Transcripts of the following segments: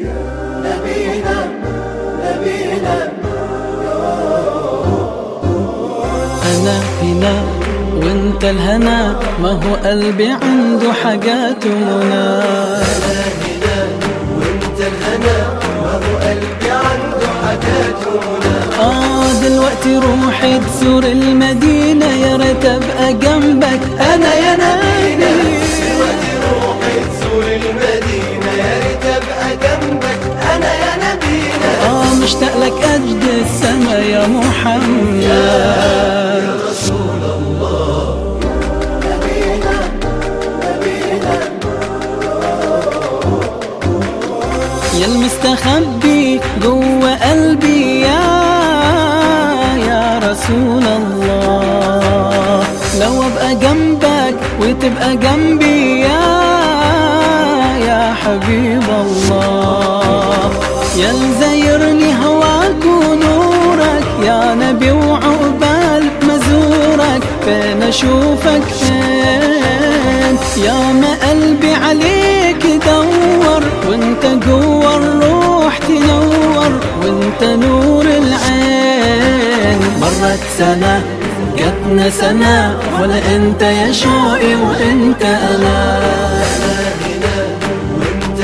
نبينا نبينا. أنا هنا وأنت الهنا ما هو قلبي عنده حاجات ومنى. أنا هنا وأنت الهنا ما هو قلبي عنده حاجات ومنى. آه دلوقتي روحي تزور المدينة يا ريت أبقى جنبك. أنا يا نبينا دلوقتي يا محمد. رسول الله. نبينا نبينا يا المستخبي جوا قلبي يا يا رسول الله. لو أبقى جنبك وتبقى جنبي وانت نور العين. مرت سنة جاتنا سنة ولا انت يا شوقي وإنت أنا. وانت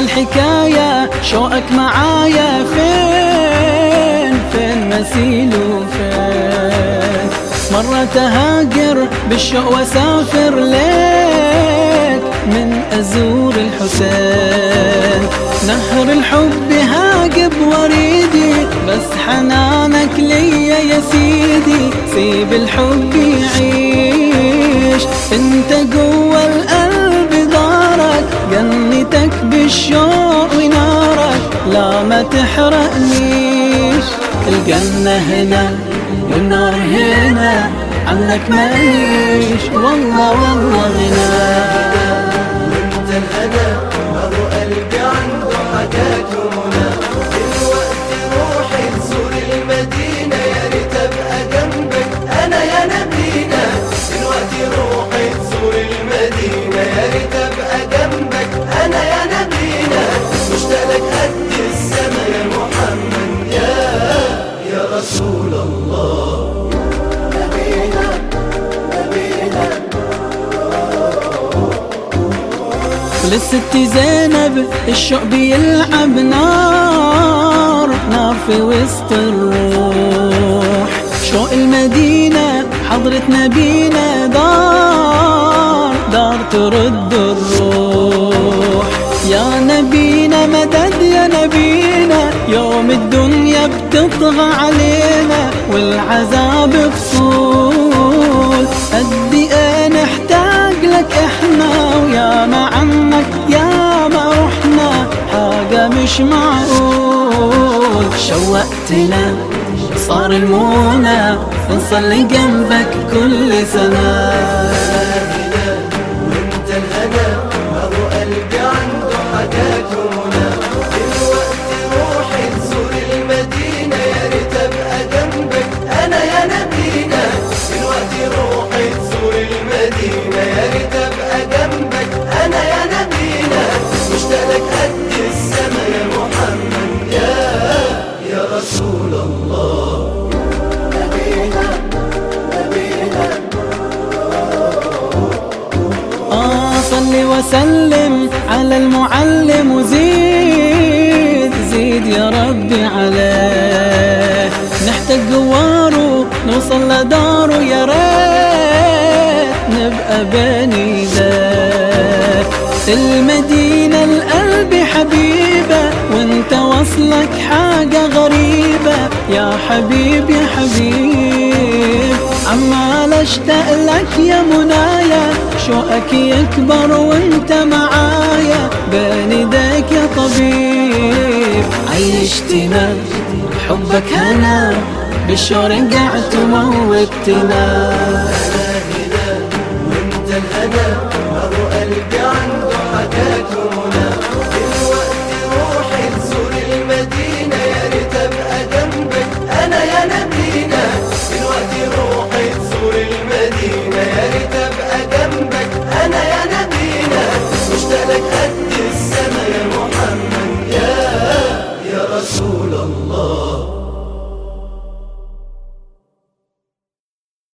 أجمل حكاية شوقك معايا فين فين مثيله فين مرة تهاجر بالشوق وأسافر ليك من أزور الحسين. نهر الحب هاجب وريدي بس حنانك ليا يا سيدي. سيب الحب لا ما تحرقنيش. الجنة هنا والنار هنا عنك ماليش والله والله غنى. وانت الهنا للست زينب الشوق بيلعب نار نار في وسط الروح. شوق المدينة؟ حضرة نبينا دار دار ترد الروح. يا نبينا مدد يا نبينا يوم الدنيا بتطغى علينا والعذاب مش معقول شوقتنا صار المونة نصلي جنبك كل سنة. وسلم على المعلم وزيد زيد يا ربي عليه. نحتاج جواره نوصل لداره يا ريت نبقى بني ذاك المدينة القلب حبيبة وانت وصلك حاجة غريبة. يا حبيب يا حبيب عمال اشتاق شوقك يكبر وانت معايا بين ايديك يا طبيب. عيشتنا حبك هنا بالشور قاعد تموتنا أنا هنا وانت الهنا